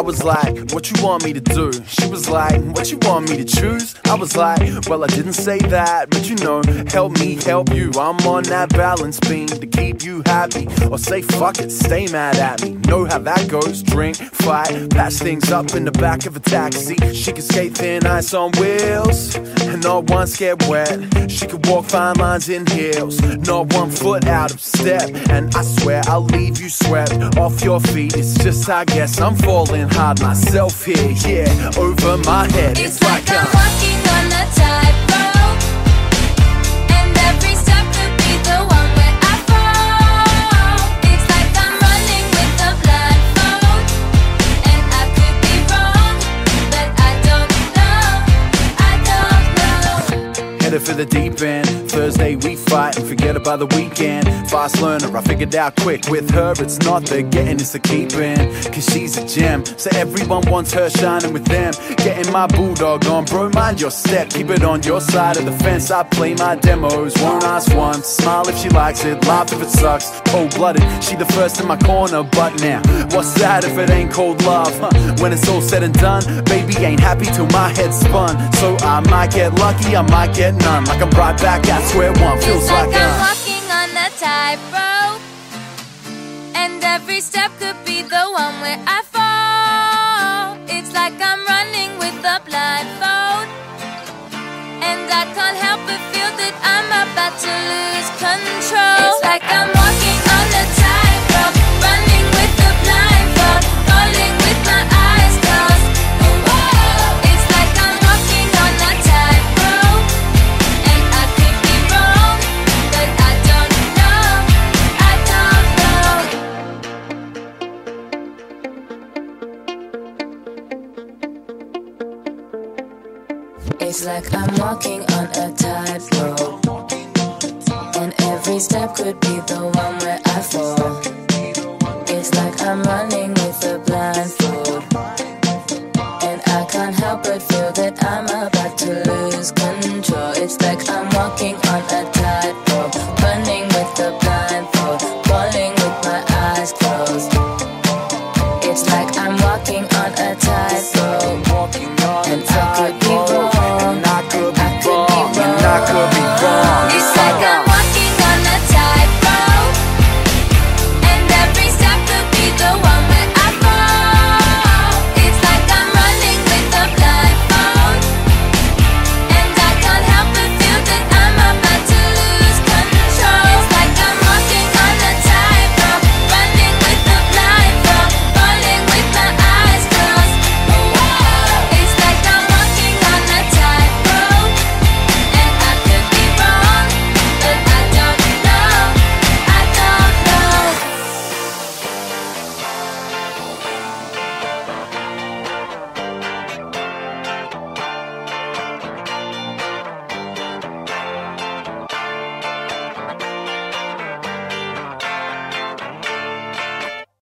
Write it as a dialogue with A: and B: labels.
A: was like, what you want me to do? She was like, what you want me to choose? I was like, well, I didn't say that, but you know, help me help you. I'm on that balance beam to keep you happy. Or say, fuck it, stay mad at me. Know how that goes. Drink, fight, patch things up in the back of a taxi. She could skate thin ice on wheels, and not once get wet. She could walk fine lines in heels, not one foot out of step. And I swear I'll leave you swept off your feet. It's just, I guess, I'm falling hard myself here, yeah, over my head.
B: It's, like, I'm walking
A: for the deep end. Thursday we fight and forget about the weekend. Fast learner, I figured out quick. With her, it's not the getting, it's the keeping. Cause she's a gem, so everyone wants her shining with them. Getting my bulldog on, bro, mind your step. Keep it on your side of the fence. I play my demos, won't ask once. Smile if she likes it, laugh if it sucks. Cold blooded, she the first in my corner. But now, what's that if it ain't cold love? When it's all said and done, baby ain't happy till my head's spun. So I might get lucky, I might get none. Like I'm right back at square one, feels
B: like
A: like
B: I'm
A: a.
B: walking on a tightrope, and every step could be the one where I fall. It's like I'm running with a blindfold, It's like I'm walking on a tightrope. And
C: every step could be the one where I fall. It's like I'm running with a blindfold. And I can't help but feel that I'm about to lose control. It's like I'm walking on a tightrope. Running with a blindfold. Falling with my eyes closed.